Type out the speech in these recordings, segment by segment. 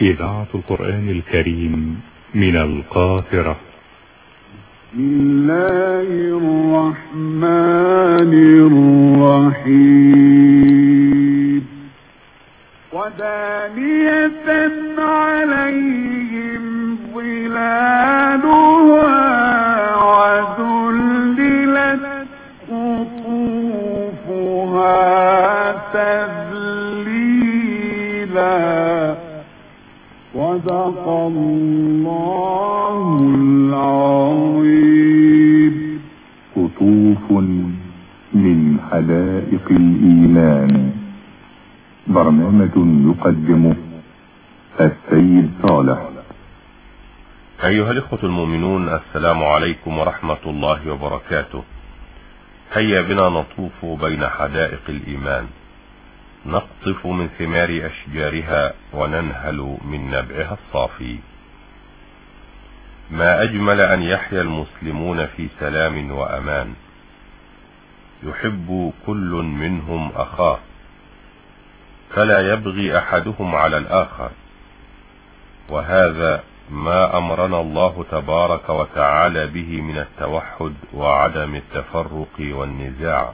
إذاعة القرآن الكريم من القاهرة. بسم الله الرحمن الرحيم. ودانية عليهم الإيمان. برنامج يقدمه السيد صالح. أيها الإخوة المؤمنون السلام عليكم ورحمة الله وبركاته. هيا بنا نطوف بين حدائق الإيمان. نقطف من ثمار أشجارها وننهل من نبعها الصافي. ما أجمل أن يحيا المسلمون في سلام وأمان. يحب كل منهم أخاه. فلا يبغي أحدهم على الآخر. وهذا ما أمرنا الله تبارك وتعالى به من التوحد وعدم التفرق والنزاع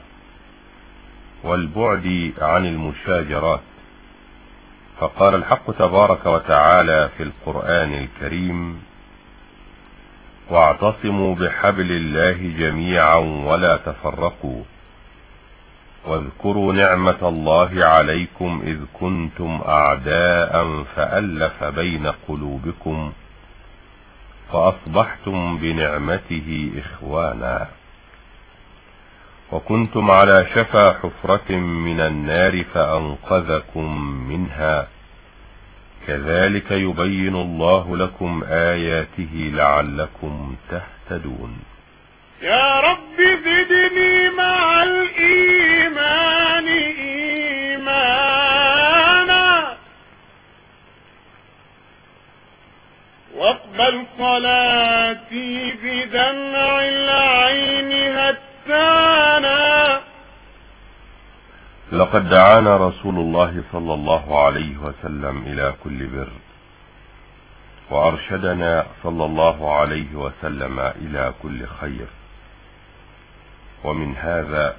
والبعد عن المشاجرات. فقال الحق تبارك وتعالى في القرآن الكريم واعتصموا بحبل الله جميعا ولا تفرقوا. واذكروا نعمة الله عليكم إذ كنتم أعداء فألف بين قلوبكم فأصبحتم بنعمته إخوانا. وكنتم على شفا حفرة من النار فأنقذكم منها. كذلك يبين الله لكم آياته لعلكم تهتدون. يا رب زدني مع الإيمان. واقبل صلاتي بدمع العين هتانا. لقد دعانا رسول الله صلى الله عليه وسلم إلى كل بر وأرشدنا صلى الله عليه وسلم إلى كل خير. ومن هذا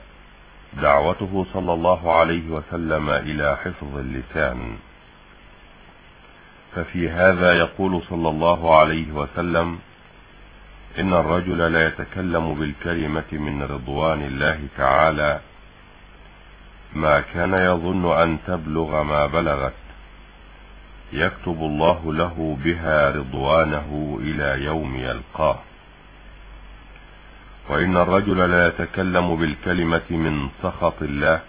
دعوته صلى الله عليه وسلم إلى حفظ اللسان. ففي هذا يقول صلى الله عليه وسلم إن الرجل لا يتكلم بالكلمة من رضوان الله تعالى ما كان يظن أن تبلغ ما بلغت. يكتب الله له بها رضوانه إلى يوم يلقاه. وإن الرجل لا يتكلم بالكلمة من سخط الله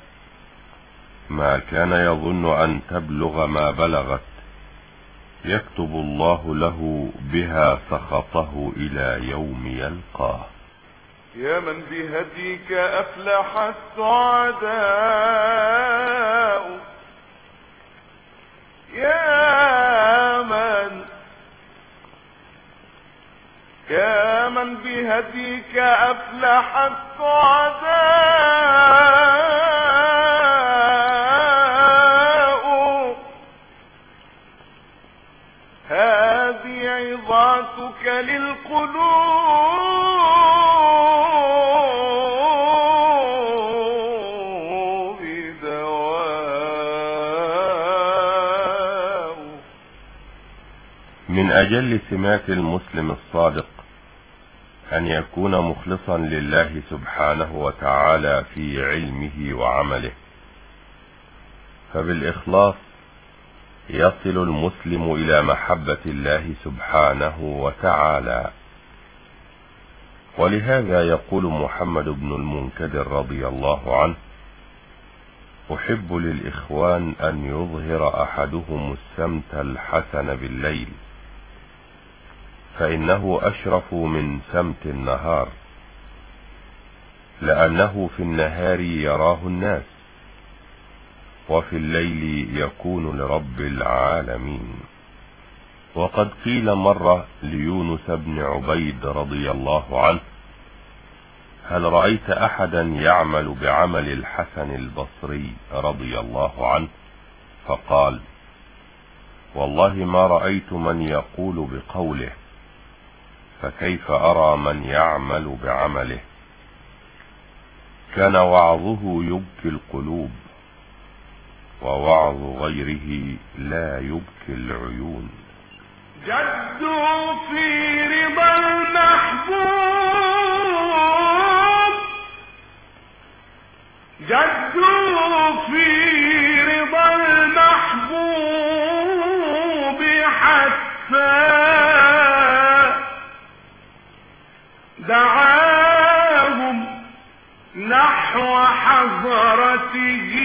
ما كان يظن أن تبلغ ما بلغت. يكتب الله له بها سخطه إلى يوم يلقاه. يا من بهديك أفلح السعداء. يا من يا من بهديك أفلح السعداء. هذه عظاتك للقلوب دواء. من أجل سمات المسلم الصادق أن يكون مخلصا لله سبحانه وتعالى في علمه وعمله. فبالإخلاص يصل المسلم إلى محبة الله سبحانه وتعالى. ولهذا يقول محمد بن المنكدر رضي الله عنه أحب للإخوان أن يظهر أحدهم السمت الحسن بالليل فإنه أشرف من سمت النهار لأنه في النهار يراه الناس. وفي الليل يكون لرب العالمين. وقد قيل مرة ليونس بن عبيد رضي الله عنه هل رأيت أحدا يعمل بعمل الحسن البصري رضي الله عنه؟ فقال والله ما رأيت من يقول بقوله فكيف أرى من يعمل بعمله؟ كان وعظه يبكي القلوب. ووعظ غيره لا يبكي العيون. جدوا في رضا المحبوب. جدوا في رضا المحبوب حتى دعاهم نحو حضرته.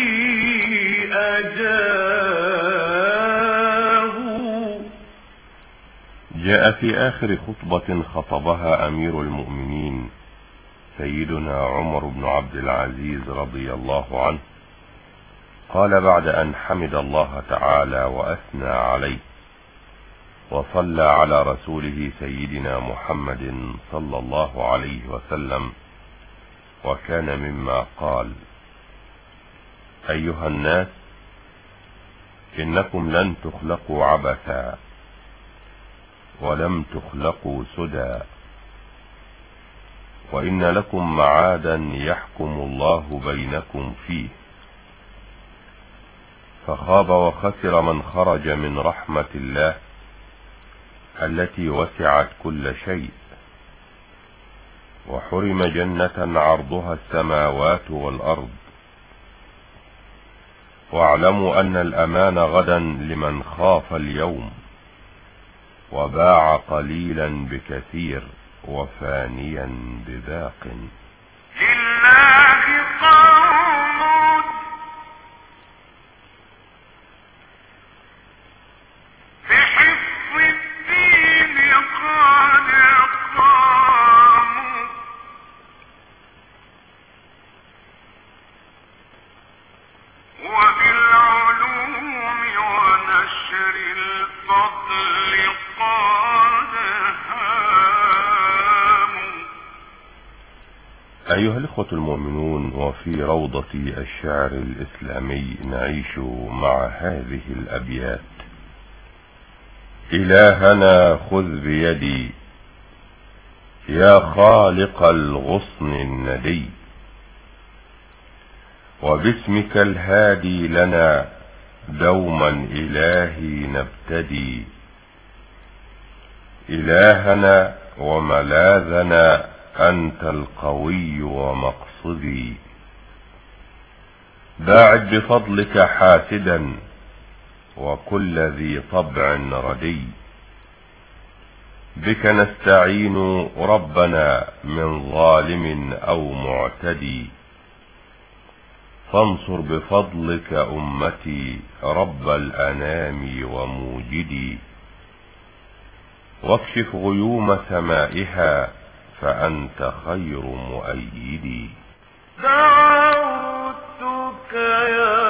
جاء في آخر خطبة خطبها أمير المؤمنين سيدنا عمر بن عبد العزيز رضي الله عنه قال بعد أن حمد الله تعالى وأثنى عليه وصلى على رسوله سيدنا محمد صلى الله عليه وسلم وكان مما قال أيها الناس إنكم لن تخلقوا عبثا ولم تخلقوا سدى. وإن لكم معادا يحكم الله بينكم فيه. فخاب وخسر من خرج من رحمة الله التي وسعت كل شيء. وحرم جنة عرضها السماوات والأرض. واعلموا أن الأمان غدا لمن خاف اليوم. وباع قليلا بكثير وفانيا بباق. لله أيها الإخوة المؤمنون وفي روضة الشعر الإسلامي نعيش مع هذه الأبيات. إلهنا خذ بيدي. يا خالق الغصن الندي. وباسمك الهادي لنا دوما إلهي نبتدي. إلهنا وملاذنا أنت القوي ومقصدي. باعد بفضلك حاسدا وكل ذي طبع ردي. بك نستعين ربنا من ظالم أو معتدي. فانصر بفضلك أمتي رب الأنام وموجدي. واكشف غيوم سمائها فأنت خير مؤيدي. دعوتك يا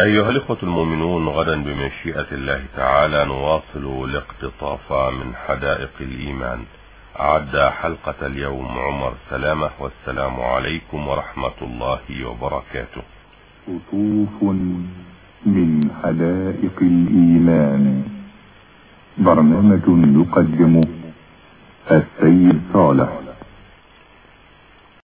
أيها الإخوة المؤمنون غدا بمشيئة الله تعالى نواصل الاقتطاف من حدائق الإيمان. أعد حلقة اليوم عمر سلامة والسلام عليكم ورحمة الله وبركاته. قطوف من حدائق الإيمان. برنامج يقدمه السيد صالح.